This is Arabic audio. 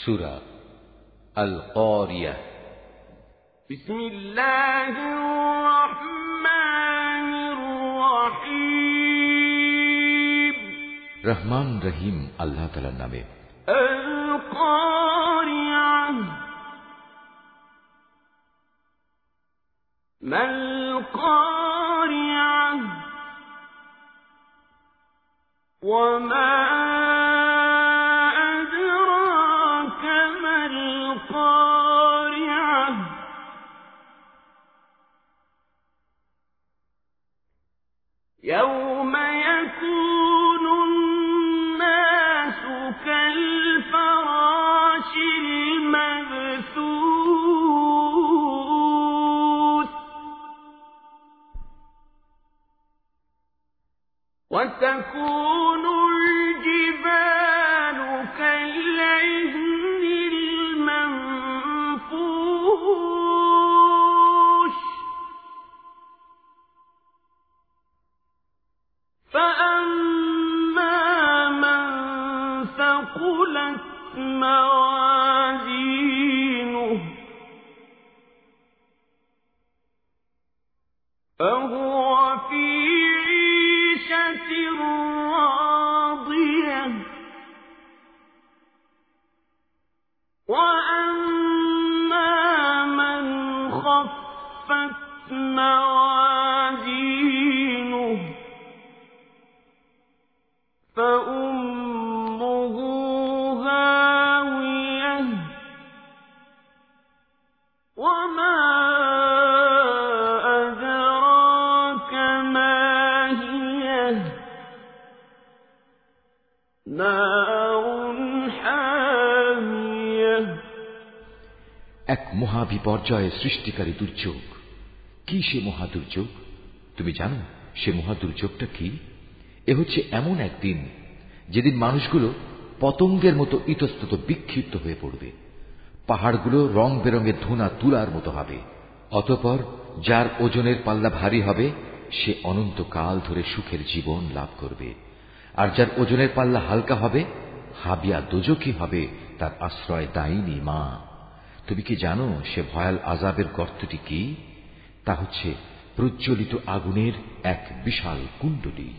সুরা আল করিয়া بسم الله الرحمن الرحيم রহমান রহিম আল্লাহ তালার নামে القارعة ما القارعة وما يوم يكون الناس كالفراش المبثوث وتكون الجبال موازينه. فهو في عيشة راضية. وأما من خفت موازينه فأمه এক মহা বিপর্যয় সৃষ্টিকারী দুর্যোগ। কি সে মহা দুর্যোগ তুমি জানো, সে মহা দুর্যোগটা কি? এ হচ্ছে এমন একদিন যেদিন মানুষগুলো পতঙ্গের মতো ইতস্তত বিক্ষিপ্ত হয়ে পড়বে। পাহাড়গুলো রং বেরঙের ধুনা তুলার মতো হবে। অতপর যার ওজনের পাল্লা ভারী হবে, সে অনন্তকাল ধরে সুখের জীবন লাভ করবে। আর যার ওজনের পাল্লা হালকা হবে, হাবিয়া দোজকি হবে তার আশ্রয় দায়নি মা। তুমি কি জানো সে ভয়াল আজাবের গর্তটি কি? তা হচ্ছে প্রজ্বলিত আগুনের এক বিশাল কুণ্ডলী।